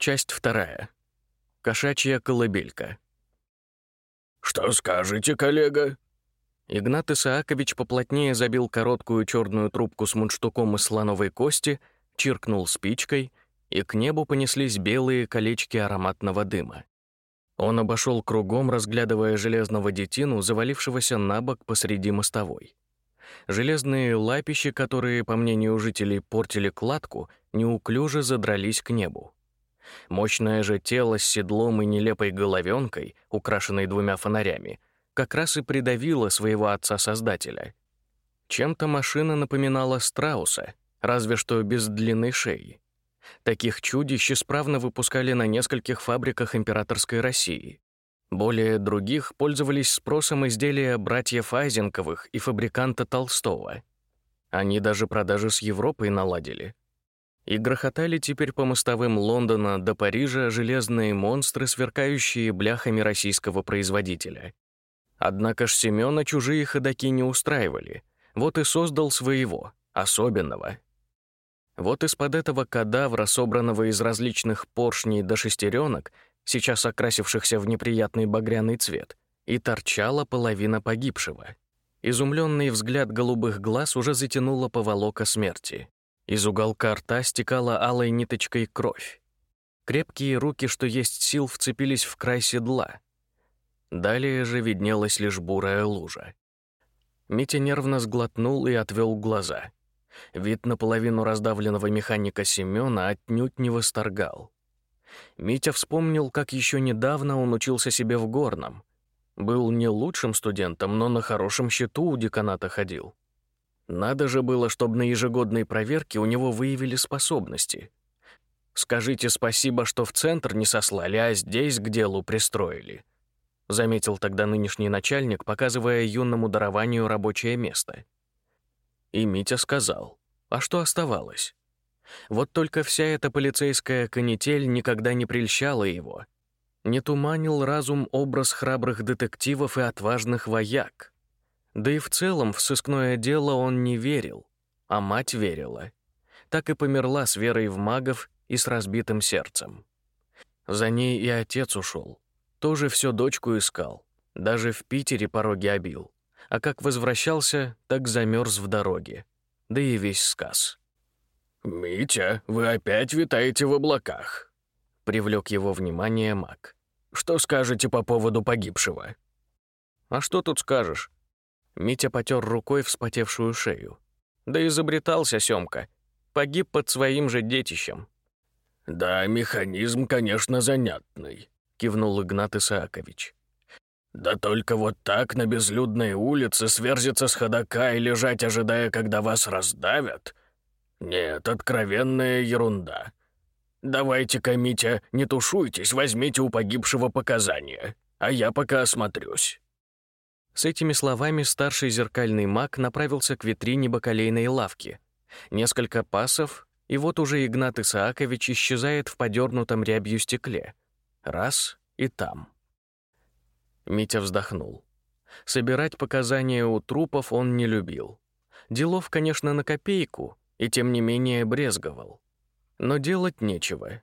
Часть вторая. Кошачья колыбелька. «Что скажете, коллега?» Игнат Исаакович поплотнее забил короткую черную трубку с мундштуком из слоновой кости, чиркнул спичкой, и к небу понеслись белые колечки ароматного дыма. Он обошел кругом, разглядывая железного детину, завалившегося на бок посреди мостовой. Железные лапищи, которые, по мнению жителей, портили кладку, неуклюже задрались к небу. Мощное же тело с седлом и нелепой головенкой, украшенной двумя фонарями, как раз и придавило своего отца-создателя. Чем-то машина напоминала страуса, разве что без длинной шеи. Таких чудищ исправно выпускали на нескольких фабриках императорской России. Более других пользовались спросом изделия братьев Айзенковых и фабриканта Толстого. Они даже продажи с Европой наладили. И грохотали теперь по мостовым Лондона до Парижа железные монстры, сверкающие бляхами российского производителя. Однако ж Семёна чужие ходаки не устраивали. Вот и создал своего, особенного — вот из-под этого кадавра, собранного из различных поршней до шестеренок, сейчас окрасившихся в неприятный багряный цвет, и торчала половина погибшего. Изумленный взгляд голубых глаз уже затянуло поволока смерти. Из уголка рта стекала алой ниточкой кровь. Крепкие руки, что есть сил, вцепились в край седла. Далее же виднелась лишь бурая лужа. Митя нервно сглотнул и отвел глаза — Вид наполовину раздавленного механика Семёна отнюдь не восторгал. Митя вспомнил, как еще недавно он учился себе в горном. Был не лучшим студентом, но на хорошем счету у деканата ходил. Надо же было, чтобы на ежегодной проверке у него выявили способности. «Скажите спасибо, что в центр не сослали, а здесь к делу пристроили», заметил тогда нынешний начальник, показывая юному дарованию рабочее место. И Митя сказал, а что оставалось? Вот только вся эта полицейская канитель никогда не прельщала его. Не туманил разум образ храбрых детективов и отважных вояк. Да и в целом в сыскное дело он не верил, а мать верила. Так и померла с верой в магов и с разбитым сердцем. За ней и отец ушел. Тоже все дочку искал. Даже в Питере пороги обил а как возвращался, так замерз в дороге. Да и весь сказ. «Митя, вы опять витаете в облаках», — привлек его внимание маг. «Что скажете по поводу погибшего?» «А что тут скажешь?» Митя потер рукой вспотевшую шею. «Да изобретался Семка. Погиб под своим же детищем». «Да, механизм, конечно, занятный», — кивнул Игнат Исаакович. Да только вот так на безлюдной улице сверзиться с ходока и лежать, ожидая, когда вас раздавят? Нет, откровенная ерунда. Давайте-ка, Митя, не тушуйтесь, возьмите у погибшего показания, а я пока осмотрюсь». С этими словами старший зеркальный маг направился к витрине бакалейной лавки. Несколько пасов, и вот уже Игнат Исаакович исчезает в подернутом рябью стекле. Раз — и там. Митя вздохнул. Собирать показания у трупов он не любил. Делов, конечно, на копейку, и тем не менее брезговал. Но делать нечего.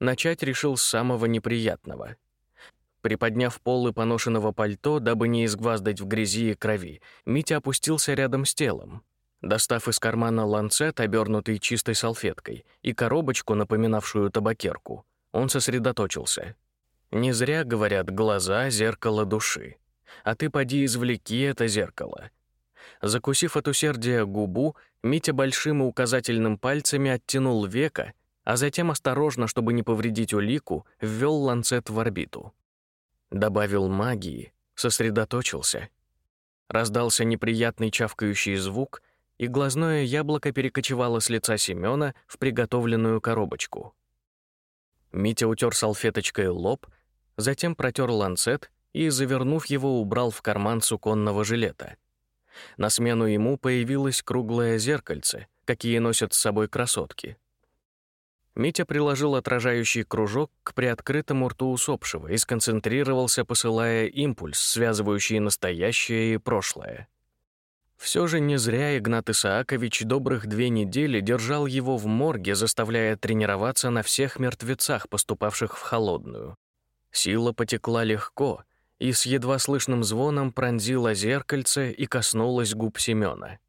Начать решил с самого неприятного. Приподняв полы поношенного пальто, дабы не изгваздать в грязи и крови, Митя опустился рядом с телом. Достав из кармана ланцет, обернутый чистой салфеткой, и коробочку, напоминавшую табакерку, он сосредоточился — не зря говорят «глаза — зеркало души». А ты поди извлеки это зеркало. Закусив от усердия губу, Митя большим и указательным пальцами оттянул века, а затем осторожно, чтобы не повредить улику, ввел ланцет в орбиту. Добавил магии, сосредоточился. Раздался неприятный чавкающий звук, и глазное яблоко перекочевало с лица Семёна в приготовленную коробочку. Митя утер салфеточкой лоб, затем протер ланцет и, завернув его, убрал в карман суконного жилета. На смену ему появилось круглое зеркальце, какие носят с собой красотки. Митя приложил отражающий кружок к приоткрытому рту усопшего и сконцентрировался, посылая импульс, связывающий настоящее и прошлое. Все же не зря Игнат Исаакович добрых две недели держал его в морге, заставляя тренироваться на всех мертвецах, поступавших в холодную. Сила потекла легко и с едва слышным звоном пронзила зеркальце и коснулась губ Семёна.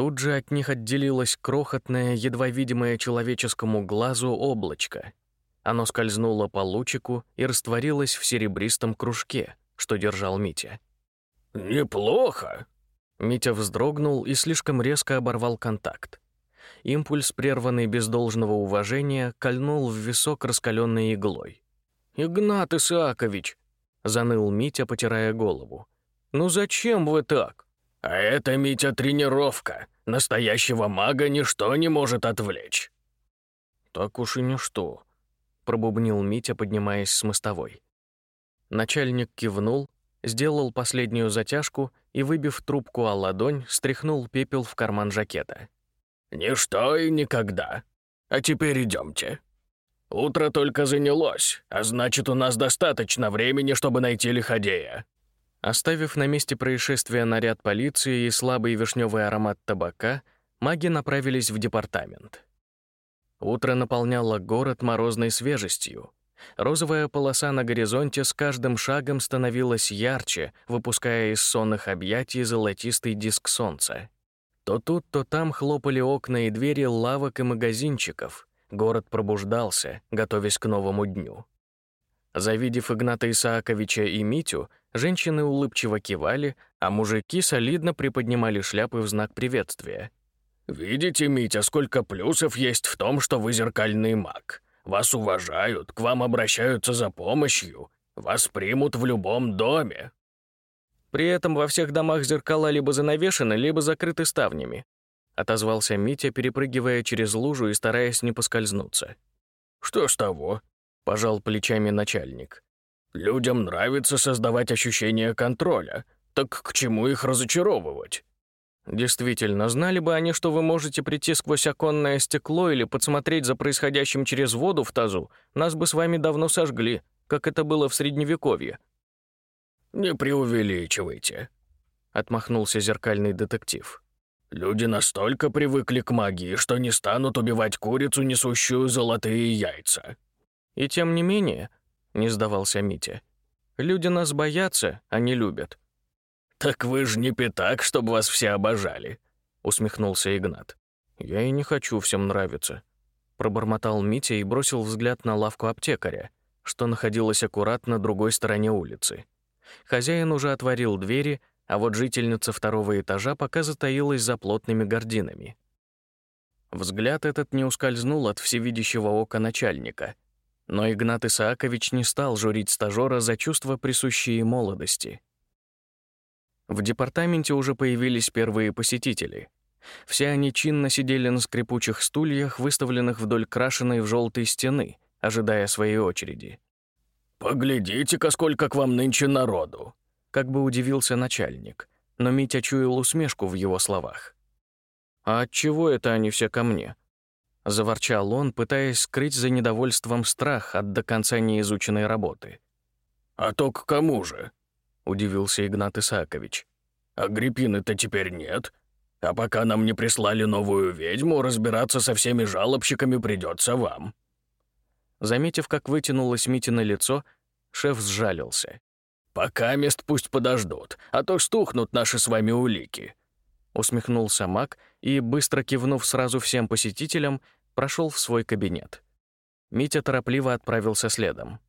Тут же от них отделилось крохотное, едва видимое человеческому глазу облачко. Оно скользнуло по лучику и растворилось в серебристом кружке, что держал Митя. «Неплохо», Митя вздрогнул и слишком резко оборвал контакт. Импульс, прерванный без должного уважения, кольнул в висок раскаленной иглой. «Игнат Исаакович!» — заныл Митя, потирая голову. «Ну зачем вы так?» «А это, Митя, тренировка. Настоящего мага ничто не может отвлечь». «Так уж и ничто», — пробубнил Митя, поднимаясь с мостовой. Начальник кивнул, сделал последнюю затяжку и, выбив трубку о ладонь, стряхнул пепел в карман жакета. «Ничто и никогда. А теперь идемте. Утро только занялось, а значит, у нас достаточно времени, чтобы найти лиходея». Оставив на месте происшествия наряд полиции и слабый вишневый аромат табака, маги направились в департамент. Утро наполняло город морозной свежестью, Розовая полоса на горизонте с каждым шагом становилась ярче, выпуская из сонных объятий золотистый диск солнца. То тут, то там хлопали окна и двери лавок и магазинчиков. Город пробуждался, готовясь к новому дню. Завидев Игната Исааковича и Митю, женщины улыбчиво кивали, а мужики солидно приподнимали шляпы в знак приветствия. «Видите, Митя, сколько плюсов есть в том, что вы зеркальный маг. Вас уважают, к вам обращаются за помощью, вас примут в любом доме». При этом во всех домах зеркала либо занавешены, либо закрыты ставнями. Отозвался Митя, перепрыгивая через лужу и стараясь не поскользнуться. «Что ж того?» — пожал плечами начальник. «Людям нравится создавать ощущение контроля. Так к чему их разочаровывать?» Действительно, знали бы они, что вы можете прийти сквозь оконное стекло или подсмотреть за происходящим через воду в тазу, нас бы с вами давно сожгли, как это было в Средневековье». «Не преувеличивайте», — отмахнулся зеркальный детектив. «Люди настолько привыкли к магии, что не станут убивать курицу, несущую золотые яйца». «И тем не менее», — не сдавался Митя, — «люди нас боятся, а не любят. «Так вы же не пятак, чтобы вас все обожали», — усмехнулся Игнат. «Я и не хочу всем нравиться», — пробормотал Митя и бросил взгляд на лавку аптекаря, что находилась аккуратно на другой стороне улицы. Хозяин уже отворил двери, а вот жительница второго этажа пока затаилась за плотными гардинами. Взгляд этот не ускользнул от всевидящего ока начальника, но Игнат Исаакович не стал журить стажера за чувства, присущие молодости — в департаменте уже появились первые посетители. Все они чинно сидели на скрипучих стульях, выставленных вдоль крашеной в желтой стены, ожидая своей очереди. «Поглядите-ка, сколько к вам нынче народу!» Как бы удивился начальник, но Митя чуял усмешку в его словах. «А отчего это они все ко мне?» Заворчал он, пытаясь скрыть за недовольством страх от до конца неизученной работы. «А то к кому же?» — удивился Игнат Исаакович. «Агриппины-то теперь нет. А пока нам не прислали новую ведьму, разбираться со всеми жалобщиками придется вам». Заметив, как вытянулось Митино лицо, шеф сжалился. «Пока мест пусть подождут, а то стухнут наши с вами улики». Усмехнулся маг и, быстро кивнув сразу всем посетителям, прошел в свой кабинет. Митя торопливо отправился следом.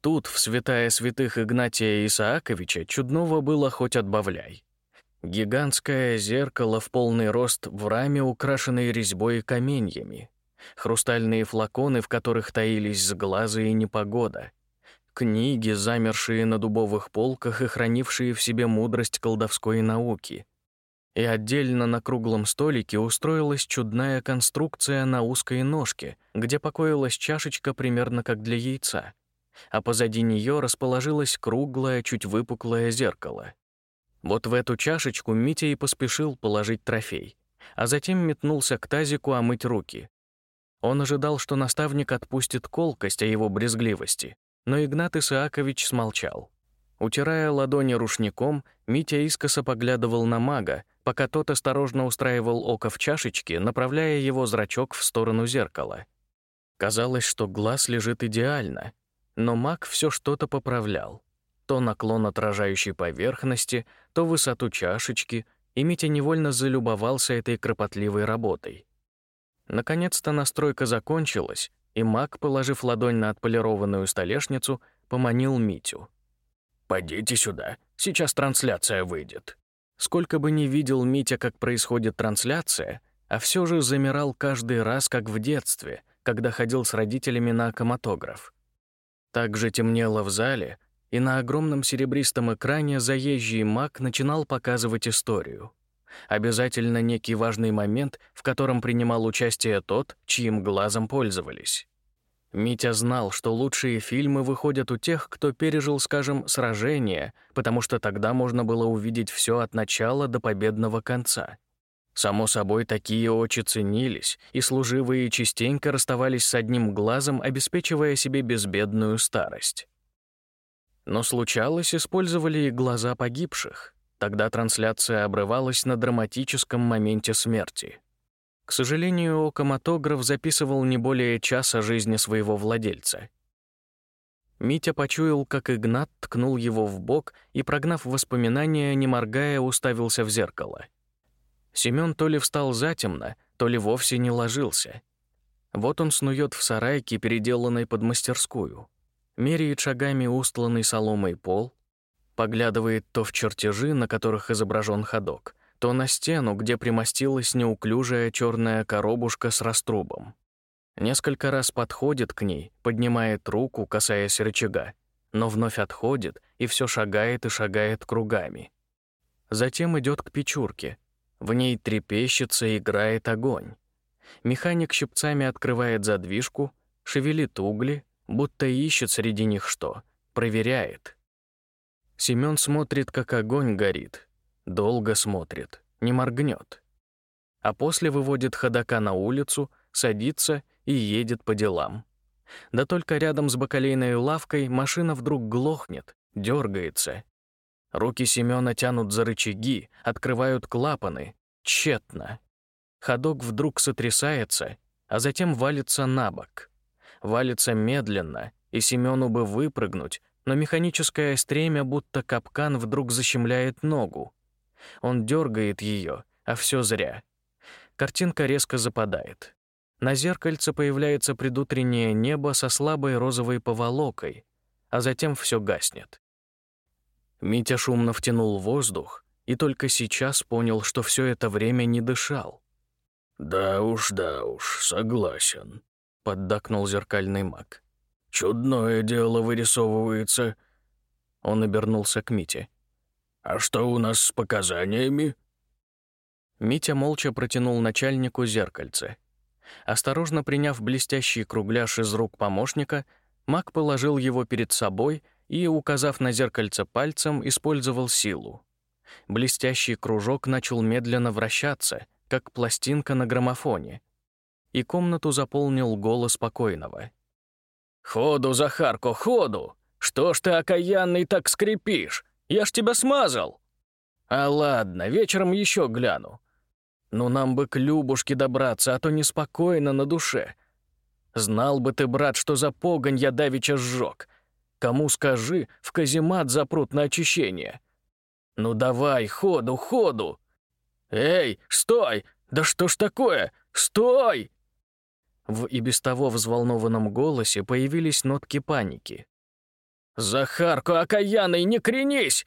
Тут, в святая святых Игнатия Исааковича, чудного было хоть отбавляй. Гигантское зеркало в полный рост в раме, украшенной резьбой и каменьями. Хрустальные флаконы, в которых таились сглазы и непогода. Книги, замершие на дубовых полках и хранившие в себе мудрость колдовской науки. И отдельно на круглом столике устроилась чудная конструкция на узкой ножке, где покоилась чашечка примерно как для яйца — а позади нее расположилось круглое, чуть выпуклое зеркало. Вот в эту чашечку Митя и поспешил положить трофей, а затем метнулся к тазику омыть руки. Он ожидал, что наставник отпустит колкость о его брезгливости, но Игнат Исаакович смолчал. Утирая ладони рушником, Митя искоса поглядывал на мага, пока тот осторожно устраивал око в чашечке, направляя его зрачок в сторону зеркала. Казалось, что глаз лежит идеально, но маг все что-то поправлял. То наклон отражающей поверхности, то высоту чашечки, и Митя невольно залюбовался этой кропотливой работой. Наконец-то настройка закончилась, и маг, положив ладонь на отполированную столешницу, поманил Митю. «Пойдите сюда, сейчас трансляция выйдет». Сколько бы ни видел Митя, как происходит трансляция, а все же замирал каждый раз, как в детстве, когда ходил с родителями на коматограф. Так же темнело в зале, и на огромном серебристом экране заезжий маг начинал показывать историю. Обязательно некий важный момент, в котором принимал участие тот, чьим глазом пользовались. Митя знал, что лучшие фильмы выходят у тех, кто пережил, скажем, сражение, потому что тогда можно было увидеть все от начала до победного конца. Само собой, такие очи ценились, и служивые частенько расставались с одним глазом, обеспечивая себе безбедную старость. Но случалось, использовали и глаза погибших. Тогда трансляция обрывалась на драматическом моменте смерти. К сожалению, окоматограф записывал не более часа жизни своего владельца. Митя почуял, как Игнат ткнул его в бок и, прогнав воспоминания, не моргая, уставился в зеркало. Семён то ли встал затемно, то ли вовсе не ложился. Вот он снует в сарайке, переделанной под мастерскую меряет шагами устланный соломой пол, поглядывает то в чертежи, на которых изображен ходок, то на стену, где примостилась неуклюжая черная коробушка с раструбом. Несколько раз подходит к ней, поднимает руку, касаясь рычага, но вновь отходит и все шагает и шагает кругами. Затем идет к печурке. В ней трепещется и играет огонь. Механик щипцами открывает задвижку, шевелит угли, будто ищет среди них что, проверяет. Семён смотрит, как огонь горит, долго смотрит, не моргнет. А после выводит ходока на улицу, садится и едет по делам. Да только рядом с бакалейной лавкой машина вдруг глохнет, дергается. Руки Семёна тянут за рычаги, открывают клапаны. Тщетно. Ходок вдруг сотрясается, а затем валится на бок валится медленно, и Семену бы выпрыгнуть, но механическое стремя, будто капкан, вдруг защемляет ногу. Он дергает ее, а все зря. Картинка резко западает. На зеркальце появляется предутреннее небо со слабой розовой поволокой, а затем все гаснет. Митя шумно втянул воздух и только сейчас понял, что все это время не дышал. «Да уж, да уж, согласен», поддакнул зеркальный маг. «Чудное дело вырисовывается». Он обернулся к Мите. «А что у нас с показаниями?» Митя молча протянул начальнику зеркальце. Осторожно приняв блестящий кругляш из рук помощника, маг положил его перед собой и, указав на зеркальце пальцем, использовал силу. Блестящий кружок начал медленно вращаться, как пластинка на граммофоне и комнату заполнил голос покойного. «Ходу, Захарко, ходу! Что ж ты, окаянный, так скрипишь? Я ж тебя смазал!» «А ладно, вечером еще гляну. Ну нам бы к Любушке добраться, а то неспокойно на душе. Знал бы ты, брат, что за погонь я давеча сжег. Кому скажи, в каземат запрут на очищение. Ну давай, ходу, ходу! Эй, стой! Да что ж такое? Стой!» В и без того взволнованном голосе появились нотки паники. «Захарку, окаянный, не кренись!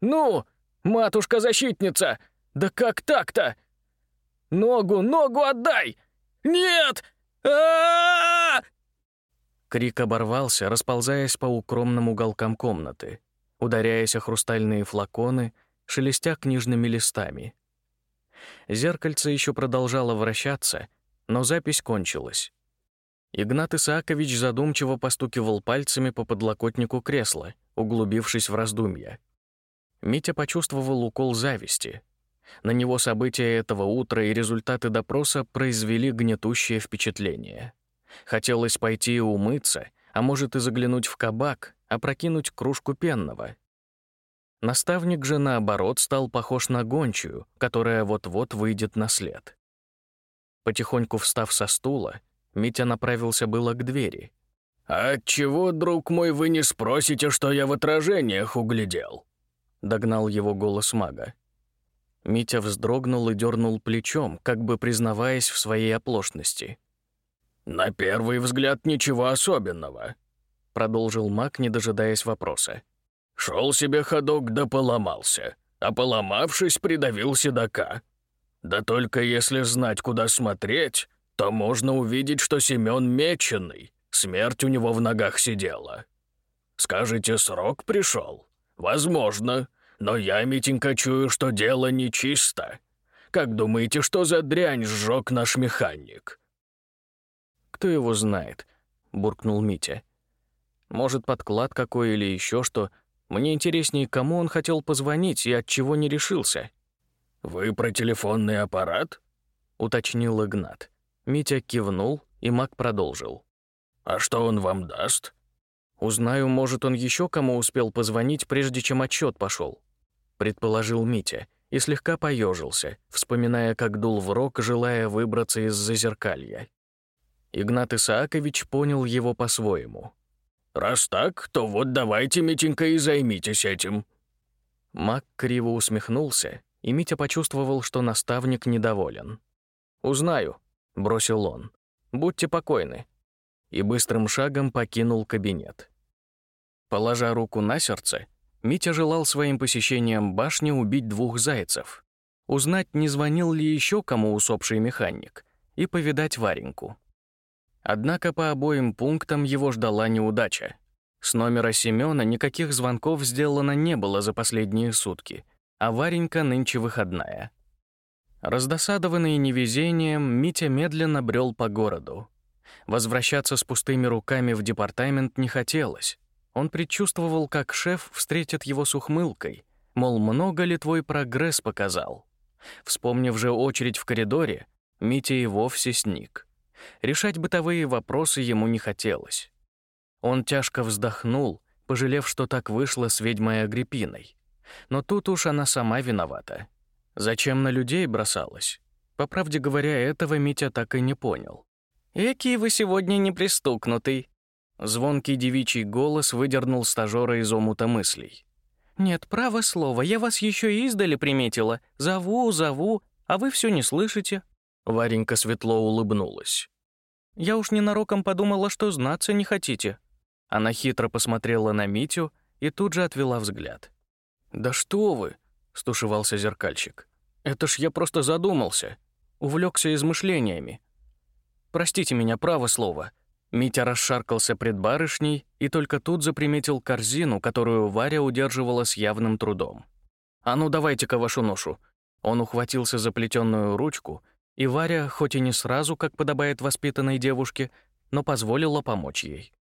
Ну, матушка-защитница, да как так-то? Ногу, ногу отдай! Нет! а Крик оборвался, расползаясь по укромным уголкам комнаты, ударяясь о хрустальные флаконы, шелестя книжными листами. Зеркальце еще продолжало вращаться — но запись кончилась. Игнат Исаакович задумчиво постукивал пальцами по подлокотнику кресла, углубившись в раздумья. Митя почувствовал укол зависти. На него события этого утра и результаты допроса произвели гнетущее впечатление. Хотелось пойти и умыться, а может и заглянуть в кабак, опрокинуть кружку пенного, Наставник же, наоборот, стал похож на гончую, которая вот-вот выйдет на след. Потихоньку встав со стула, Митя направился было к двери. «А отчего, друг мой, вы не спросите, что я в отражениях углядел?» Догнал его голос мага. Митя вздрогнул и дернул плечом, как бы признаваясь в своей оплошности. «На первый взгляд ничего особенного», — продолжил маг, не дожидаясь вопроса. Шел себе ходок да поломался, а поломавшись, придавил седока. Да только если знать, куда смотреть, то можно увидеть, что Семен меченый, смерть у него в ногах сидела. Скажете, срок пришел? Возможно, но я, Митенька, чую, что дело нечисто. Как думаете, что за дрянь сжег наш механик?» «Кто его знает?» — буркнул Митя. «Может, подклад какой или еще что, мне интереснее, кому он хотел позвонить и от чего не решился. «Вы про телефонный аппарат?» — уточнил Игнат. Митя кивнул, и маг продолжил. «А что он вам даст?» «Узнаю, может, он еще кому успел позвонить, прежде чем отчет пошел», — предположил Митя и слегка поежился, вспоминая, как дул в рог, желая выбраться из зазеркалья. Игнат Исаакович понял его по-своему. Раз так, то вот давайте, Митенька, и займитесь этим». Мак криво усмехнулся, и Митя почувствовал, что наставник недоволен. «Узнаю», — бросил он. «Будьте покойны». И быстрым шагом покинул кабинет. Положа руку на сердце, Митя желал своим посещением башни убить двух зайцев, узнать, не звонил ли еще кому усопший механик, и повидать Вареньку. Однако по обоим пунктам его ждала неудача. С номера Семёна никаких звонков сделано не было за последние сутки, а Варенька нынче выходная. Раздосадованный невезением, Митя медленно брел по городу. Возвращаться с пустыми руками в департамент не хотелось. Он предчувствовал, как шеф встретит его с ухмылкой, мол, много ли твой прогресс показал. Вспомнив же очередь в коридоре, Митя и вовсе сник. Решать бытовые вопросы ему не хотелось. Он тяжко вздохнул, пожалев, что так вышло с ведьмой Агриппиной. Но тут уж она сама виновата. Зачем на людей бросалась? По правде говоря, этого Митя так и не понял. «Экий вы сегодня непристукнутый!» Звонкий девичий голос выдернул стажера из омута мыслей. «Нет, право слово, я вас еще издали приметила. Зову, зову, а вы все не слышите». Варенька светло улыбнулась. «Я уж ненароком подумала, что знаться не хотите». Она хитро посмотрела на Митю и тут же отвела взгляд. «Да что вы!» — стушевался зеркальщик. «Это ж я просто задумался. Увлекся измышлениями. Простите меня, право слово». Митя расшаркался пред барышней и только тут заприметил корзину, которую Варя удерживала с явным трудом. «А ну, давайте-ка вашу ношу». Он ухватился за плетённую ручку и Варя, хоть и не сразу, как подобает воспитанной девушке, но позволила помочь ей.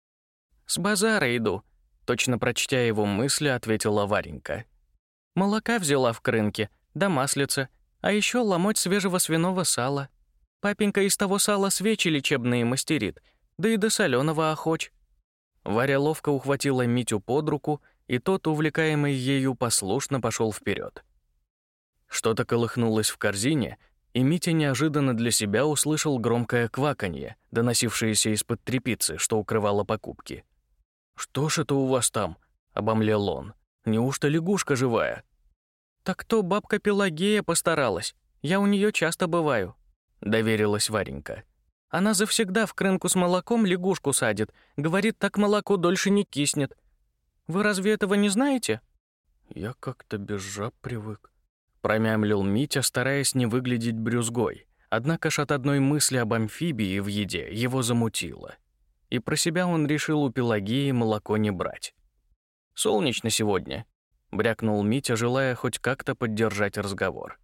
«С базара иду», — точно прочтя его мысли, ответила Варенька. «Молока взяла в крынке, да маслица, а еще ломоть свежего свиного сала. Папенька из того сала свечи лечебные мастерит, да и до соленого охоч». Варя ловко ухватила Митю под руку, и тот, увлекаемый ею, послушно пошел вперед. Что-то колыхнулось в корзине, и Митя неожиданно для себя услышал громкое кваканье, доносившееся из-под трепицы, что укрывало покупки. «Что ж это у вас там?» — обомлел он. «Неужто лягушка живая?» «Так то бабка Пелагея постаралась. Я у нее часто бываю», — доверилась Варенька. «Она завсегда в крынку с молоком лягушку садит. Говорит, так молоко дольше не киснет. Вы разве этого не знаете?» «Я как-то без жаб привык», Промямлил Митя, стараясь не выглядеть брюзгой. Однако ж от одной мысли об амфибии в еде его замутило. И про себя он решил у Пелагеи молоко не брать. «Солнечно сегодня», — брякнул Митя, желая хоть как-то поддержать разговор.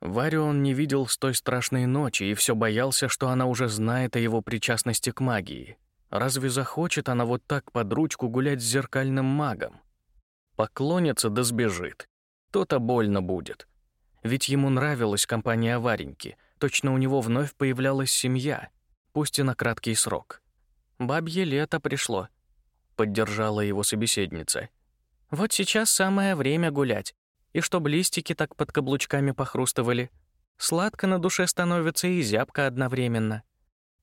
Варю он не видел с той страшной ночи и все боялся, что она уже знает о его причастности к магии. Разве захочет она вот так под ручку гулять с зеркальным магом? Поклонится да сбежит то-то больно будет. Ведь ему нравилась компания Вареньки, точно у него вновь появлялась семья, пусть и на краткий срок. «Бабье лето пришло», — поддержала его собеседница. Вот сейчас самое время гулять. И чтоб листики так под каблучками похрустывали. Сладко на душе становится и зябко одновременно.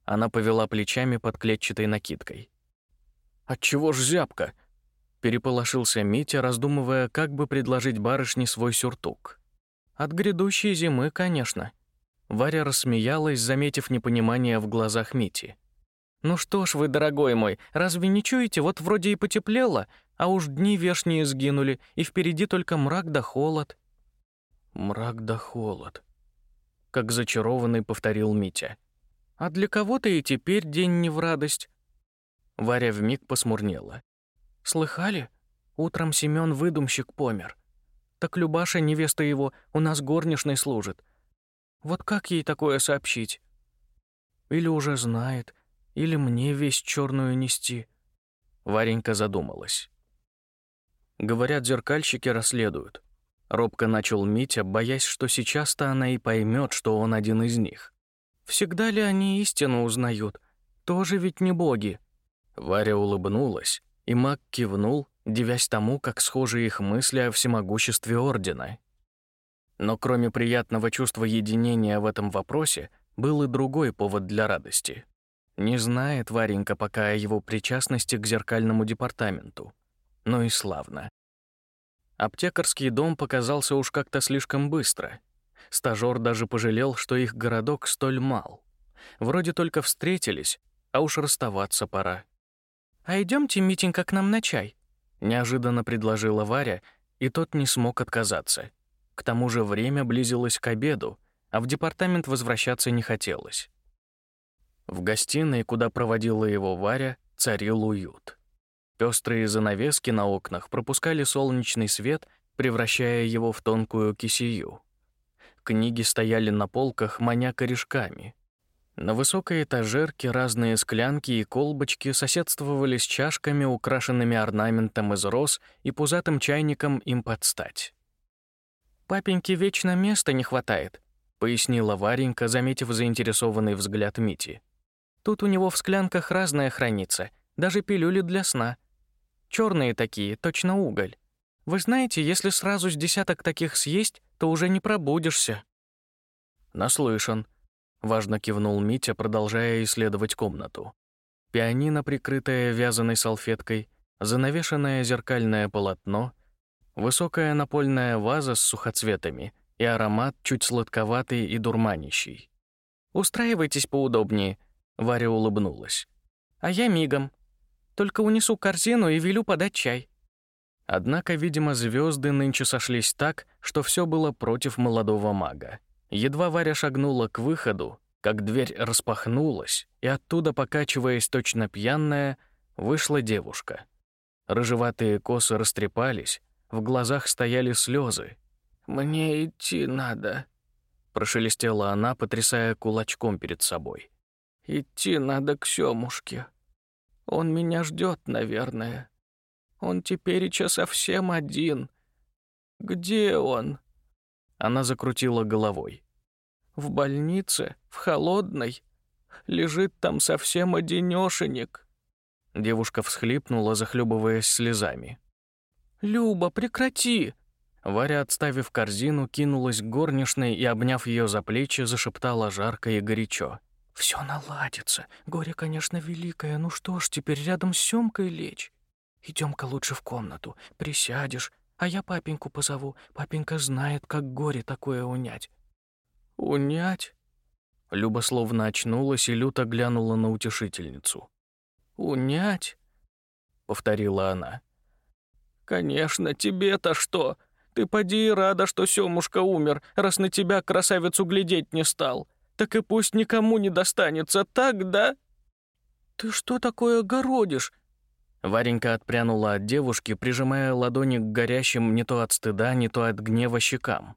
Она повела плечами под клетчатой накидкой. «Отчего ж зябко?» Переполошился Митя, раздумывая, как бы предложить барышне свой сюртук. «От грядущей зимы, конечно». Варя рассмеялась, заметив непонимание в глазах Мити. «Ну что ж вы, дорогой мой, разве не чуете, вот вроде и потеплело, а уж дни вешние сгинули, и впереди только мрак да холод». «Мрак да холод», — как зачарованный повторил Митя. «А для кого-то и теперь день не в радость». Варя вмиг посмурнела. «Слыхали? Утром Семён выдумщик помер. Так Любаша, невеста его, у нас горничной служит. Вот как ей такое сообщить? Или уже знает, или мне весь черную нести?» Варенька задумалась. Говорят, зеркальщики расследуют. Робко начал Митя, боясь, что сейчас-то она и поймет, что он один из них. Всегда ли они истину узнают? Тоже ведь не боги. Варя улыбнулась, и маг кивнул, дивясь тому, как схожи их мысли о всемогуществе Ордена. Но кроме приятного чувства единения в этом вопросе, был и другой повод для радости. Не знает Варенька пока о его причастности к зеркальному департаменту но и славно. Аптекарский дом показался уж как-то слишком быстро. Стажёр даже пожалел, что их городок столь мал. Вроде только встретились, а уж расставаться пора. «А идёмте, Митенька, к нам на чай», — неожиданно предложила Варя, и тот не смог отказаться. К тому же время близилось к обеду, а в департамент возвращаться не хотелось. В гостиной, куда проводила его Варя, царил уют. Пестрые занавески на окнах пропускали солнечный свет, превращая его в тонкую кисею. Книги стояли на полках, маня корешками. На высокой этажерке разные склянки и колбочки соседствовали с чашками, украшенными орнаментом из роз и пузатым чайником им подстать. «Папеньке вечно места не хватает», — пояснила Варенька, заметив заинтересованный взгляд Мити. «Тут у него в склянках разное хранится, даже пилюли для сна. Черные такие, точно уголь. Вы знаете, если сразу с десяток таких съесть, то уже не пробудишься». «Наслышан», — важно кивнул Митя, продолжая исследовать комнату. Пианино, прикрытое вязаной салфеткой, занавешенное зеркальное полотно, высокая напольная ваза с сухоцветами и аромат чуть сладковатый и дурманящий. «Устраивайтесь поудобнее», — Варя улыбнулась. «А я мигом. Только унесу корзину и велю подать чай». Однако, видимо, звезды нынче сошлись так, что все было против молодого мага. Едва Варя шагнула к выходу, как дверь распахнулась, и оттуда, покачиваясь точно пьяная, вышла девушка. Рыжеватые косы растрепались, в глазах стояли слезы. «Мне идти надо», — прошелестела она, потрясая кулачком перед собой. «Идти надо к Сёмушке». Он меня ждет, наверное. Он теперь еще совсем один. Где он?» Она закрутила головой. «В больнице, в холодной. Лежит там совсем одинешенек». Девушка всхлипнула, захлебываясь слезами. «Люба, прекрати!» Варя, отставив корзину, кинулась к горничной и, обняв ее за плечи, зашептала жарко и горячо. Все наладится. Горе, конечно, великое. Ну что ж, теперь рядом с Сёмкой лечь? Идем-ка лучше в комнату. Присядешь, а я папеньку позову. Папенька знает, как горе такое унять. Унять? Люба словно очнулась и люто глянула на утешительницу. «Унять?» — повторила она. «Конечно, тебе-то что? Ты поди и рада, что Сёмушка умер, раз на тебя красавицу глядеть не стал так и пусть никому не достанется, так, да?» «Ты что такое городишь?» Варенька отпрянула от девушки, прижимая ладони к горящим не то от стыда, не то от гнева щекам.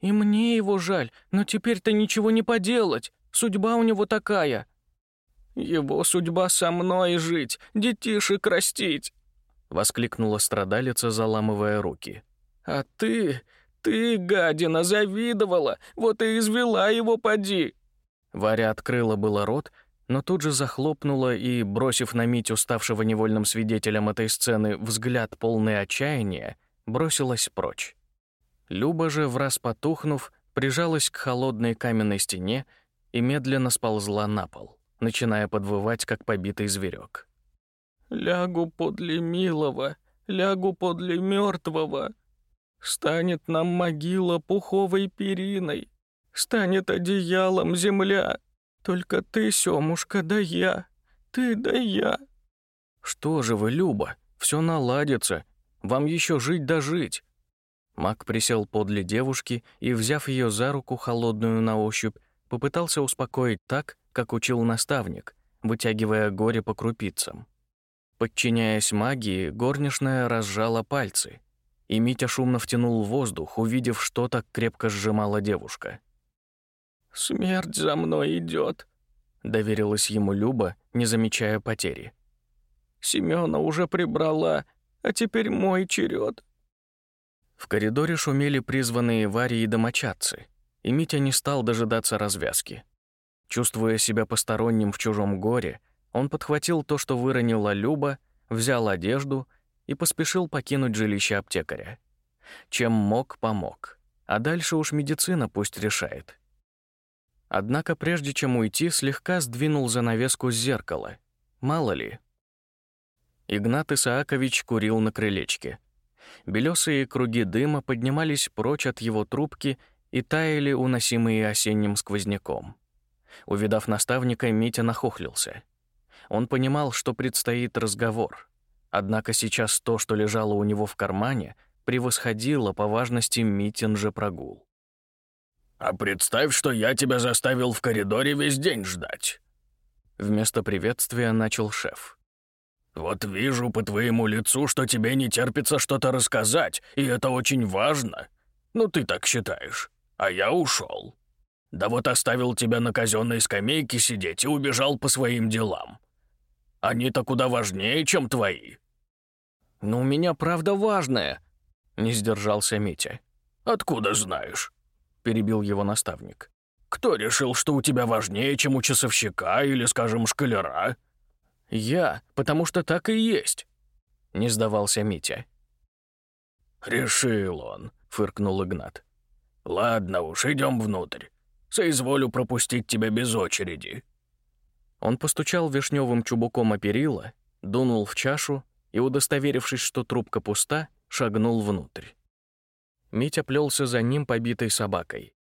«И мне его жаль, но теперь-то ничего не поделать. Судьба у него такая». «Его судьба со мной жить, детишек растить!» — воскликнула страдалица, заламывая руки. «А ты, ты, гадина, завидовала, вот и извела его поди!» Варя открыла было рот, но тут же захлопнула и, бросив на Митю, ставшего невольным свидетелем этой сцены, взгляд полный отчаяния, бросилась прочь. Люба же, враз потухнув, прижалась к холодной каменной стене и медленно сползла на пол, начиная подвывать, как побитый зверек. «Лягу подле милого, лягу подле мертвого. Станет нам могила пуховой периной, станет одеялом земля. Только ты, Сёмушка, да я, ты да я». «Что же вы, Люба, все наладится, вам еще жить да жить». Мак присел подле девушки и, взяв ее за руку, холодную на ощупь, попытался успокоить так, как учил наставник, вытягивая горе по крупицам. Подчиняясь магии, горничная разжала пальцы, и Митя шумно втянул воздух, увидев, что так крепко сжимала девушка. «Смерть за мной идет, доверилась ему Люба, не замечая потери. «Семёна уже прибрала, а теперь мой черед. В коридоре шумели призванные Вари и домочадцы, и Митя не стал дожидаться развязки. Чувствуя себя посторонним в чужом горе, он подхватил то, что выронила Люба, взял одежду и поспешил покинуть жилище аптекаря. Чем мог, помог. А дальше уж медицина пусть решает. Однако прежде чем уйти, слегка сдвинул занавеску с зеркала. Мало ли. Игнат Исаакович курил на крылечке. Белесые круги дыма поднимались прочь от его трубки и таяли, уносимые осенним сквозняком. Увидав наставника, Митя нахохлился. Он понимал, что предстоит разговор. Однако сейчас то, что лежало у него в кармане, превосходило по важности Митин же прогул. «А представь, что я тебя заставил в коридоре весь день ждать!» Вместо приветствия начал шеф. «Вот вижу по твоему лицу, что тебе не терпится что-то рассказать, и это очень важно. Ну, ты так считаешь. А я ушел. Да вот оставил тебя на казенной скамейке сидеть и убежал по своим делам. Они-то куда важнее, чем твои». «Но у меня правда важная», — не сдержался Митя. «Откуда знаешь?» — перебил его наставник. «Кто решил, что у тебя важнее, чем у часовщика или, скажем, шкалера?» «Я, потому что так и есть», — не сдавался Митя. «Решил он», — фыркнул Игнат. «Ладно уж, идем внутрь. Соизволю пропустить тебя без очереди». Он постучал вишневым чубуком о перила, дунул в чашу и, удостоверившись, что трубка пуста, шагнул внутрь. Митя плелся за ним побитой собакой.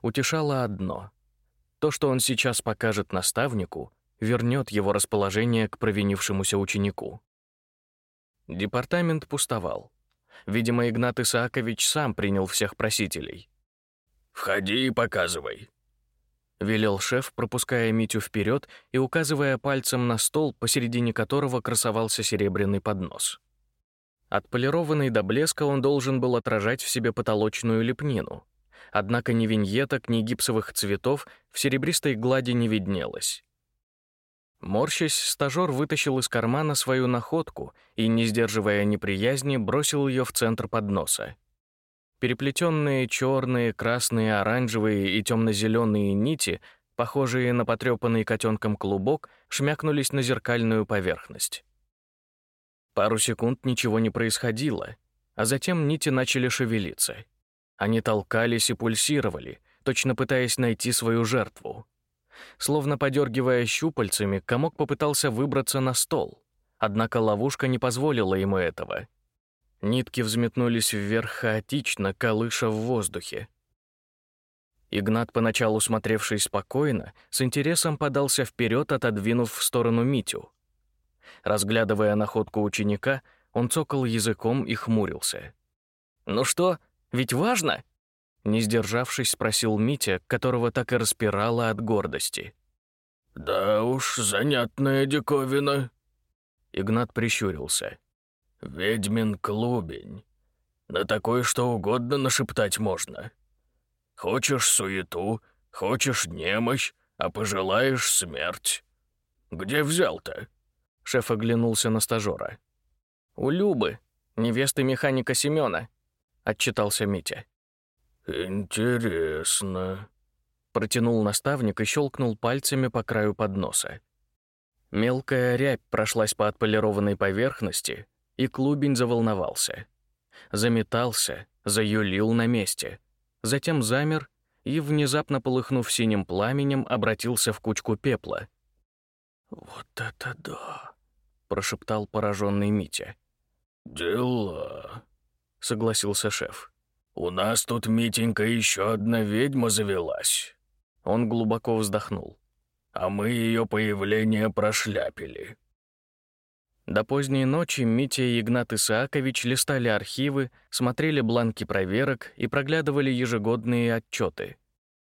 Утешало одно. То, что он сейчас покажет наставнику, вернет его расположение к провинившемуся ученику. Департамент пустовал. Видимо, Игнат Исаакович сам принял всех просителей. «Входи и показывай», велел шеф, пропуская Митю вперед и указывая пальцем на стол, посередине которого красовался серебряный поднос. Отполированный до блеска он должен был отражать в себе потолочную лепнину. Однако ни виньеток, ни гипсовых цветов в серебристой глади не виднелось. Морщась, стажёр вытащил из кармана свою находку и, не сдерживая неприязни, бросил ее в центр подноса. Переплетенные черные, красные, оранжевые и темно-зеленые нити, похожие на потрепанный котенком клубок, шмякнулись на зеркальную поверхность. Пару секунд ничего не происходило, а затем нити начали шевелиться. Они толкались и пульсировали, точно пытаясь найти свою жертву. Словно подергивая щупальцами, комок попытался выбраться на стол, однако ловушка не позволила ему этого — Нитки взметнулись вверх хаотично, колыша в воздухе. Игнат, поначалу смотревший спокойно, с интересом подался вперед, отодвинув в сторону Митю. Разглядывая находку ученика, он цокал языком и хмурился. «Ну что, ведь важно?» Не сдержавшись, спросил Митя, которого так и распирало от гордости. «Да уж, занятная диковина». Игнат прищурился. «Ведьмин клубень. На такой что угодно нашептать можно. Хочешь суету, хочешь немощь, а пожелаешь смерть. Где взял-то?» Шеф оглянулся на стажера. «У Любы, невесты механика Семёна», — отчитался Митя. «Интересно», — протянул наставник и щелкнул пальцами по краю подноса. Мелкая рябь прошлась по отполированной поверхности, и клубень заволновался. Заметался, заюлил на месте. Затем замер и, внезапно полыхнув синим пламенем, обратился в кучку пепла. «Вот это да!» — прошептал пораженный Митя. «Дела», — согласился шеф. «У нас тут, Митенька, еще одна ведьма завелась». Он глубоко вздохнул. «А мы ее появление прошляпили». До поздней ночи Митя и Игнат Исаакович листали архивы, смотрели бланки проверок и проглядывали ежегодные отчеты.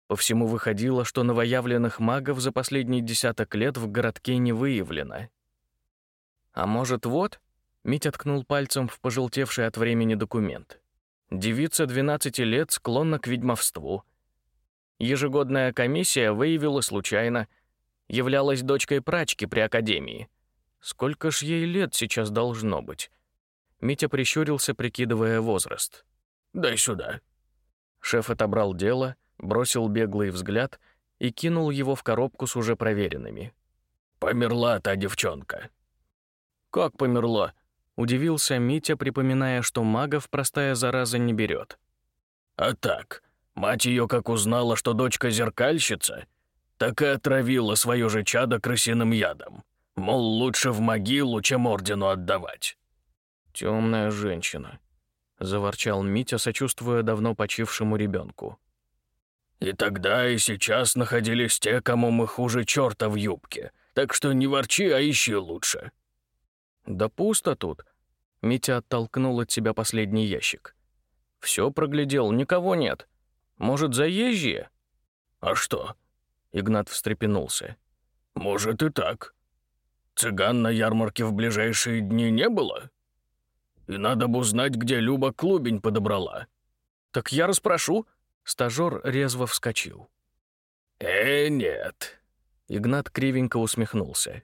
По всему выходило, что новоявленных магов за последние десяток лет в городке не выявлено. «А может, вот?» — Митя ткнул пальцем в пожелтевший от времени документ. «Девица 12 лет склонна к ведьмовству. Ежегодная комиссия выявила случайно. Являлась дочкой прачки при академии. Сколько ж ей лет сейчас должно быть?» Митя прищурился, прикидывая возраст. «Дай сюда». Шеф отобрал дело, бросил беглый взгляд и кинул его в коробку с уже проверенными. «Померла та девчонка». «Как померла?» — удивился Митя, припоминая, что магов простая зараза не берет. «А так, мать ее как узнала, что дочка зеркальщица, так и отравила свое же чадо крысиным ядом. Мол, лучше в могилу, чем ордену отдавать. Темная женщина, заворчал Митя, сочувствуя давно почившему ребенку. И тогда, и сейчас находились те, кому мы хуже черта в юбке. Так что не ворчи, а ищи лучше. Да пусто тут. Митя оттолкнул от себя последний ящик. Все проглядел, никого нет. Может, заезжие? А что? Игнат встрепенулся. Может и так. Цыган на ярмарке в ближайшие дни не было? И надо бы узнать, где Люба клубень подобрала. Так я расспрошу. Стажёр резво вскочил. «Э, нет». Игнат кривенько усмехнулся.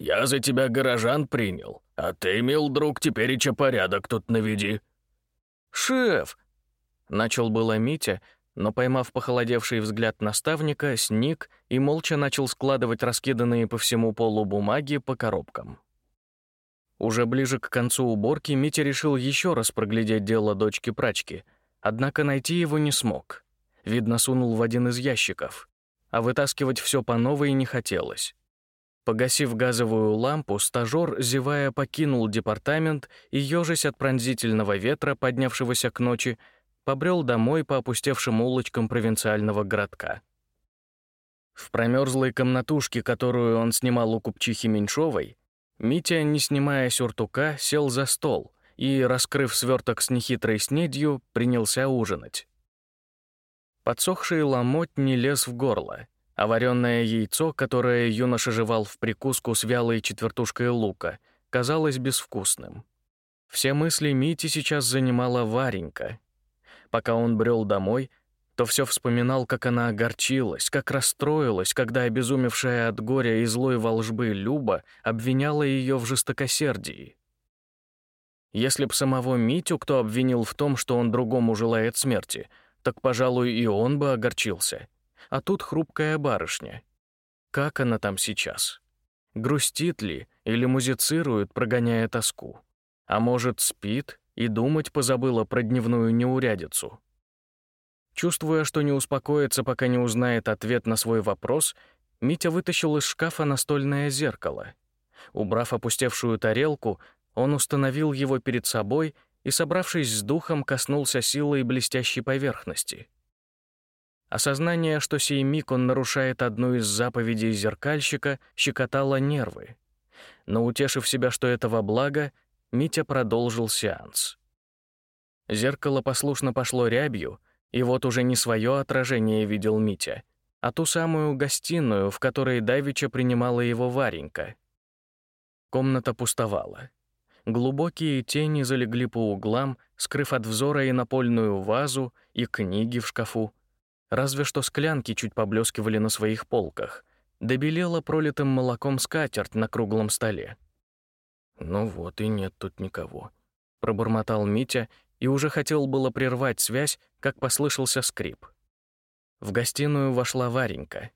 «Я за тебя горожан принял, а ты, мил друг, теперь порядок тут наведи». «Шеф!» — начал было Митя, но, поймав похолодевший взгляд наставника, сник и молча начал складывать раскиданные по всему полу бумаги по коробкам. Уже ближе к концу уборки Митя решил еще раз проглядеть дело дочки-прачки, однако найти его не смог. Видно, сунул в один из ящиков, а вытаскивать все по новой не хотелось. Погасив газовую лампу, стажёр, зевая, покинул департамент и, ежась от пронзительного ветра, поднявшегося к ночи, побрел домой по опустевшим улочкам провинциального городка. В промерзлой комнатушке, которую он снимал у купчихи Меньшовой, Митя, не снимая сюртука, сел за стол и, раскрыв сверток с нехитрой снедью, принялся ужинать. Подсохший ломоть не лез в горло, а вареное яйцо, которое юноша жевал в прикуску с вялой четвертушкой лука, казалось безвкусным. Все мысли Мити сейчас занимала Варенька, Пока он брел домой, то все вспоминал, как она огорчилась, как расстроилась, когда обезумевшая от горя и злой волжбы Люба обвиняла ее в жестокосердии. Если б самого Митю кто обвинил в том, что он другому желает смерти, так, пожалуй, и он бы огорчился. А тут хрупкая барышня. Как она там сейчас? Грустит ли или музицирует, прогоняя тоску? А может, спит и думать позабыла про дневную неурядицу. Чувствуя, что не успокоится, пока не узнает ответ на свой вопрос, Митя вытащил из шкафа настольное зеркало. Убрав опустевшую тарелку, он установил его перед собой и, собравшись с духом, коснулся силой блестящей поверхности. Осознание, что сей миг он нарушает одну из заповедей зеркальщика, щекотало нервы. Но, утешив себя, что это во благо, Митя продолжил сеанс. Зеркало послушно пошло рябью, и вот уже не свое отражение видел Митя, а ту самую гостиную, в которой Давича принимала его Варенька. Комната пустовала. Глубокие тени залегли по углам, скрыв от взора и напольную вазу, и книги в шкафу. Разве что склянки чуть поблескивали на своих полках. Добелела пролитым молоком скатерть на круглом столе. «Ну вот и нет тут никого», — пробормотал Митя и уже хотел было прервать связь, как послышался скрип. В гостиную вошла Варенька.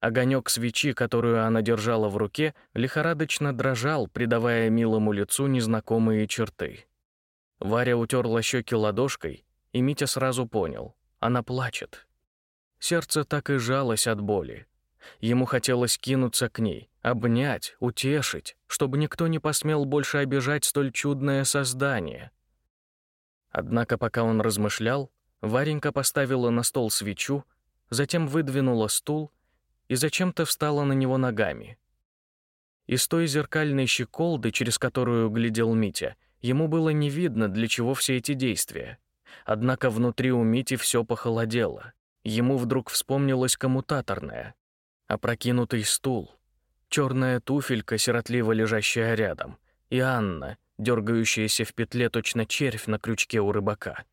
Огонек свечи, которую она держала в руке, лихорадочно дрожал, придавая милому лицу незнакомые черты. Варя утерла щеки ладошкой, и Митя сразу понял — она плачет. Сердце так и жалось от боли. Ему хотелось кинуться к ней, обнять, утешить, чтобы никто не посмел больше обижать столь чудное создание. Однако пока он размышлял, Варенька поставила на стол свечу, затем выдвинула стул и зачем-то встала на него ногами. Из той зеркальной щеколды, через которую глядел Митя, ему было не видно, для чего все эти действия. Однако внутри у Мити все похолодело. Ему вдруг вспомнилось коммутаторное. Опрокинутый стул, черная туфелька, сиротливо лежащая рядом, и Анна, дергающаяся в петле точно червь на крючке у рыбака.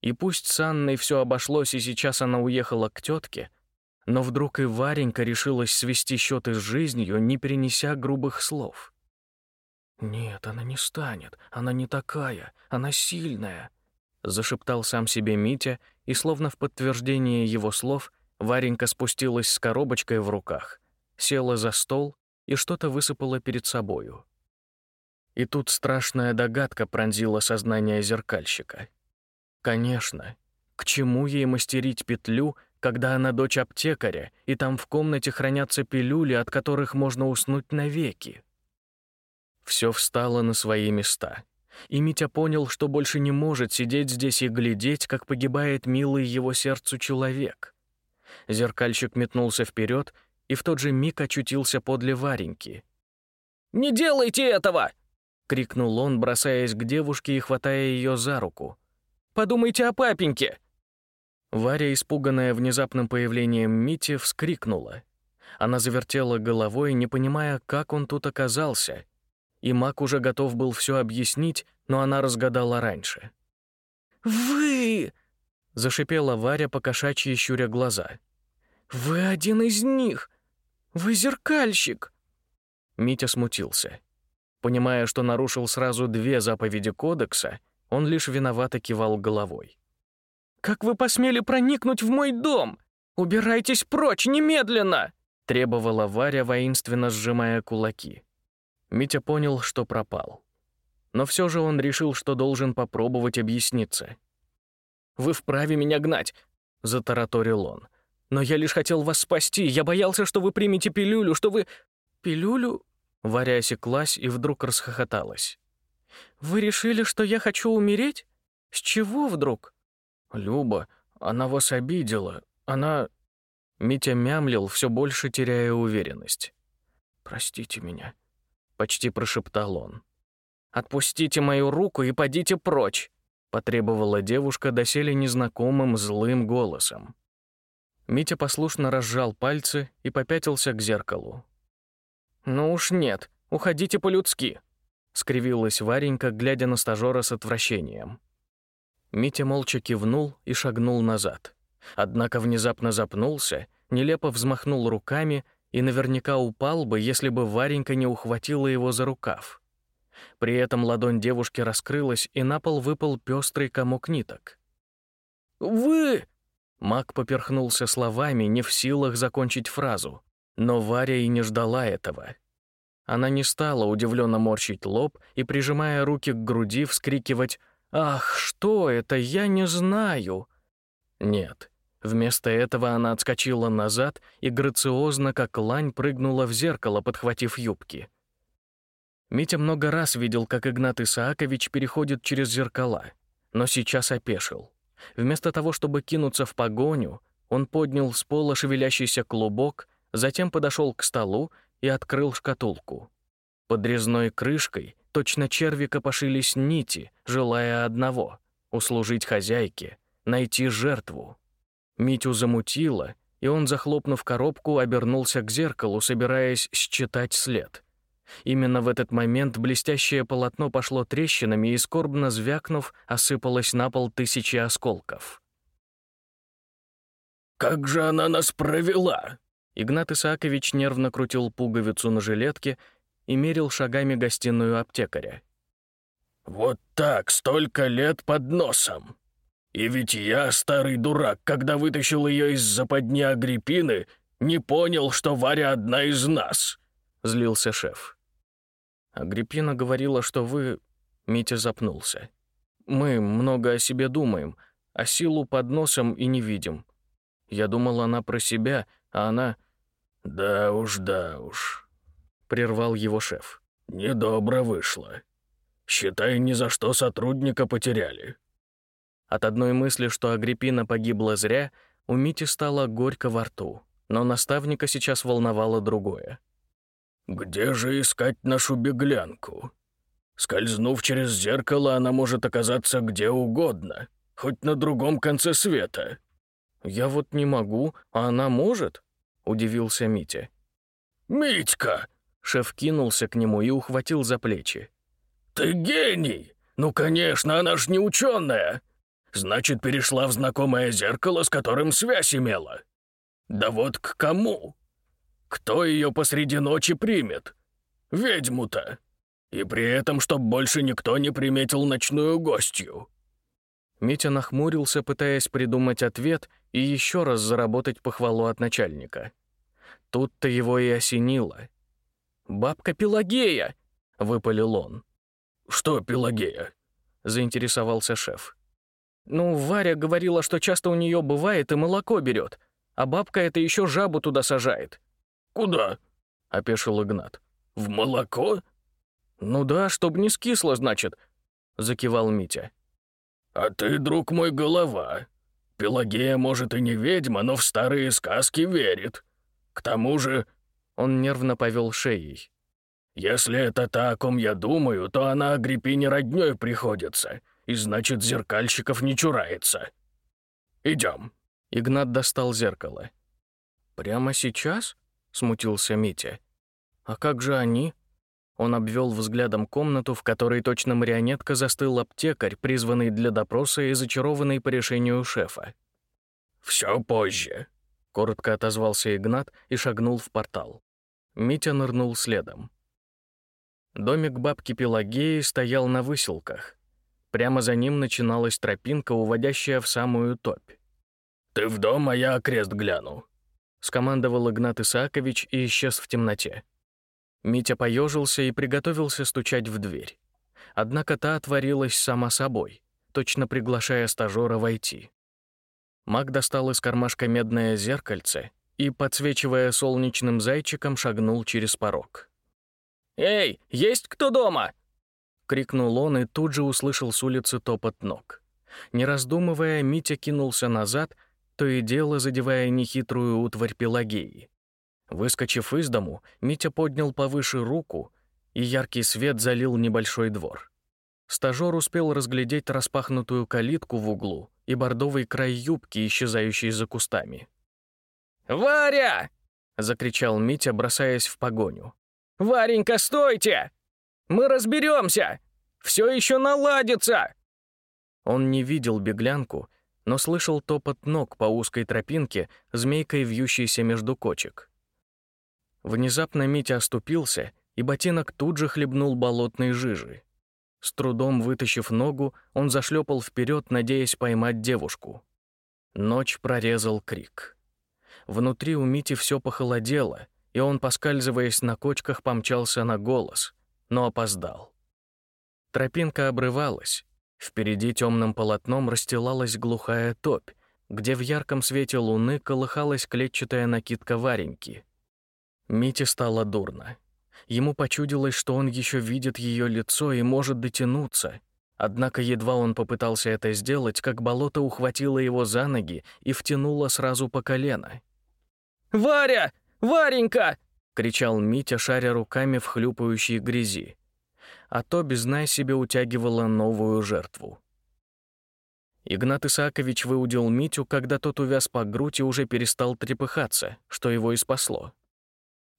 И пусть с Анной все обошлось, и сейчас она уехала к тетке, но вдруг и Варенька решилась свести счеты с жизнью, не перенеся грубых слов. «Нет, она не станет, она не такая, она сильная», зашептал сам себе Митя, и словно в подтверждение его слов Варенька спустилась с коробочкой в руках, села за стол и что-то высыпала перед собою. И тут страшная догадка пронзила сознание зеркальщика. Конечно, к чему ей мастерить петлю, когда она дочь аптекаря, и там в комнате хранятся пилюли, от которых можно уснуть навеки? Все встало на свои места. И Митя понял, что больше не может сидеть здесь и глядеть, как погибает милый его сердцу человек. Зеркальщик метнулся вперед и в тот же миг очутился подле Вареньки. «Не делайте этого!» — крикнул он, бросаясь к девушке и хватая ее за руку. «Подумайте о папеньке!» Варя, испуганная внезапным появлением Мити, вскрикнула. Она завертела головой, не понимая, как он тут оказался, и маг уже готов был все объяснить, но она разгадала раньше. «Вы!» — зашипела Варя, покошачьи щуря глаза. «Вы один из них! Вы зеркальщик!» Митя смутился. Понимая, что нарушил сразу две заповеди кодекса, он лишь виновато кивал головой. «Как вы посмели проникнуть в мой дом? Убирайтесь прочь немедленно!» требовала Варя, воинственно сжимая кулаки. Митя понял, что пропал. Но все же он решил, что должен попробовать объясниться. «Вы вправе меня гнать», — затараторил он. «Но я лишь хотел вас спасти. Я боялся, что вы примете пилюлю, что вы...» «Пилюлю?» Варя осеклась и вдруг расхохоталась. «Вы решили, что я хочу умереть? С чего вдруг?» «Люба, она вас обидела. Она...» Митя мямлил, все больше теряя уверенность. «Простите меня», почти прошептал он. «Отпустите мою руку и подите прочь», потребовала девушка доселе незнакомым злым голосом. Митя послушно разжал пальцы и попятился к зеркалу. «Ну уж нет, уходите по-людски», — скривилась Варенька, глядя на стажера с отвращением. Митя молча кивнул и шагнул назад. Однако внезапно запнулся, нелепо взмахнул руками и наверняка упал бы, если бы Варенька не ухватила его за рукав. При этом ладонь девушки раскрылась, и на пол выпал пестрый комок ниток. «Вы...» Мак поперхнулся словами, не в силах закончить фразу. Но Варя и не ждала этого. Она не стала удивленно морщить лоб и, прижимая руки к груди, вскрикивать «Ах, что это? Я не знаю!» Нет, Вместо этого она отскочила назад и грациозно, как лань, прыгнула в зеркало, подхватив юбки. Митя много раз видел, как Игнат Исаакович переходит через зеркала, но сейчас опешил. Вместо того, чтобы кинуться в погоню, он поднял с пола шевелящийся клубок, затем подошел к столу и открыл шкатулку. Под резной крышкой точно черви копошились нити, желая одного — услужить хозяйке, найти жертву. Митю замутило, и он, захлопнув коробку, обернулся к зеркалу, собираясь считать след. Именно в этот момент блестящее полотно пошло трещинами и, скорбно звякнув, осыпалось на пол тысячи осколков. «Как же она нас провела!» Игнат Исаакович нервно крутил пуговицу на жилетке и мерил шагами гостиную аптекаря. «Вот так, столько лет под носом! И ведь я, старый дурак, когда вытащил ее из западни Агриппины, Не понял, что Варя одна из нас», — злился шеф. Агриппина говорила, что вы... Митя запнулся. Мы много о себе думаем, а силу под носом и не видим. Я думал, она про себя, а она... Да уж, да уж, прервал его шеф. Недобро вышло. Считай, ни за что сотрудника потеряли. От одной мысли, что Агриппина погибла зря, у Мити стало горько во рту, но наставника сейчас волновало другое. «Где же искать нашу беглянку? Скользнув через зеркало, она может оказаться где угодно, хоть на другом конце света». «Я вот не могу, а она может?» — удивился Митя. «Митька!» — шеф кинулся к нему и ухватил за плечи. «Ты гений! Ну, конечно, она ж не ученая! Значит, перешла в знакомое зеркало, с которым связь имела. Да вот к кому? Кто ее посреди ночи примет? Ведьму-то. И при этом, чтоб больше никто не приметил ночную гостью». Митя нахмурился, пытаясь придумать ответ и еще раз заработать похвалу от начальника. Тут-то его и осенило. «Бабка Пелагея!» — выпалил он. «Что Пелагея?» — заинтересовался шеф. «Ну, Варя говорила, что часто у нее бывает и молоко берет, а бабка это еще жабу туда сажает». «Куда?» — опешил Игнат. «В молоко?» «Ну да, чтоб не скисло, значит», — закивал Митя. «А ты, друг мой, голова. Пелагея, может, и не ведьма, но в старые сказки верит. К тому же...» Он нервно повел шеей. «Если это та, о ком я думаю, то она Агриппине роднёй приходится, и значит, зеркальщиков не чурается. Идем». Игнат достал зеркало. «Прямо сейчас?» — смутился Митя. «А как же они?» Он обвел взглядом комнату, в которой точно марионетка застыл аптекарь, призванный для допроса и зачарованный по решению шефа. «Все позже», — коротко отозвался Игнат и шагнул в портал. Митя нырнул следом. Домик бабки Пелагеи стоял на выселках. Прямо за ним начиналась тропинка, уводящая в самую топь. «Ты в дом, а я окрест гляну», — скомандовал Игнат Исаакович и исчез в темноте. Митя поежился и приготовился стучать в дверь. Однако та отворилась сама собой, точно приглашая стажера войти. Маг достал из кармашка медное зеркальце и, подсвечивая солнечным зайчиком, шагнул через порог. «Эй, есть кто дома?» — крикнул он и тут же услышал с улицы топот ног. Не раздумывая, Митя кинулся назад, то и дело задевая нехитрую утварь Пелагеи. Выскочив из дому, Митя поднял повыше руку, и яркий свет залил небольшой двор. Стажёр успел разглядеть распахнутую калитку в углу и бордовый край юбки, исчезающий за кустами. «Варя!» — закричал Митя, бросаясь в погоню. «Варенька, стойте! Мы разберемся! Все еще наладится!» Он не видел беглянку, но слышал топот ног по узкой тропинке, змейкой вьющейся между кочек. Внезапно Митя оступился, и ботинок тут же хлебнул болотной жижи. С трудом вытащив ногу, он зашлепал вперед, надеясь поймать девушку. Ночь прорезал крик. Внутри у Мити все похолодело, и он, поскальзываясь на кочках, помчался на голос, но опоздал. Тропинка обрывалась. Впереди темным полотном расстилалась глухая топь, где в ярком свете луны колыхалась клетчатая накидка Вареньки. Мите стало дурно. Ему почудилось, что он еще видит ее лицо и может дотянуться. Однако едва он попытался это сделать, как болото ухватило его за ноги и втянуло сразу по колено. «Варя! Варенька!» — кричал Митя, шаря руками в хлюпающей грязи. А то, беззнай себе, утягивала новую жертву. Игнат Исаакович выудил Митю, когда тот увяз по грудь и уже перестал трепыхаться, что его и спасло.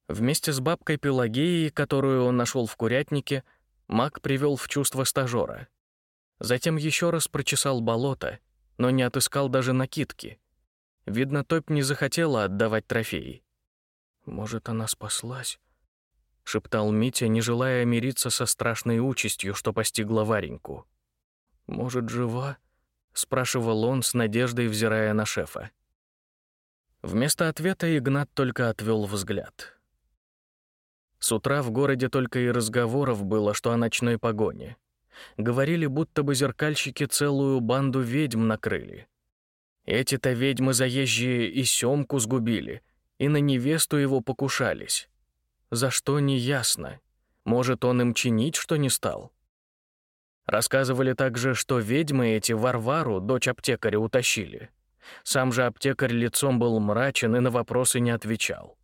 Вместе с бабкой Пелагеей, которую он нашел в курятнике, маг привел в чувство стажера. Затем еще раз прочесал болото, но не отыскал даже накидки. Видно, топь не захотела отдавать трофеи. «Может, она спаслась?» — шептал Митя, не желая мириться со страшной участью, что постигла Вареньку. «Может, жива?» — спрашивал он с надеждой, взирая на шефа. Вместо ответа Игнат только отвел взгляд. С утра в городе только и разговоров было, что о ночной погоне. Говорили, будто бы зеркальщики целую банду ведьм накрыли. Эти-то ведьмы заезжие и Семку сгубили, и на невесту его покушались. За что, неясно. Может, он им чинить, что не стал? Рассказывали также, что ведьмы эти Варвару, дочь аптекаря, утащили. Сам же аптекарь лицом был мрачен и на вопросы не отвечал.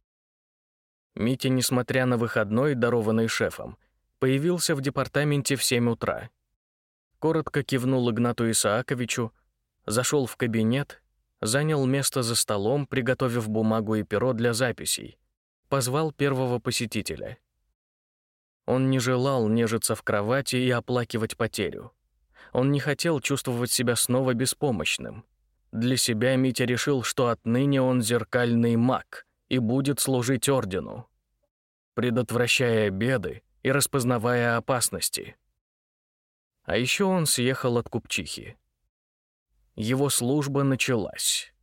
Митя, несмотря на выходной, дарованный шефом, появился в департаменте в 7 утра. Коротко кивнул Игнату Исааковичу, зашел в кабинет, занял место за столом, приготовив бумагу и перо для записей, позвал первого посетителя. Он не желал нежиться в кровати и оплакивать потерю. Он не хотел чувствовать себя снова беспомощным. Для себя Митя решил, что отныне он зеркальный маг и будет служить ордену, предотвращая беды и распознавая опасности. А еще он съехал от купчихи. Его служба началась.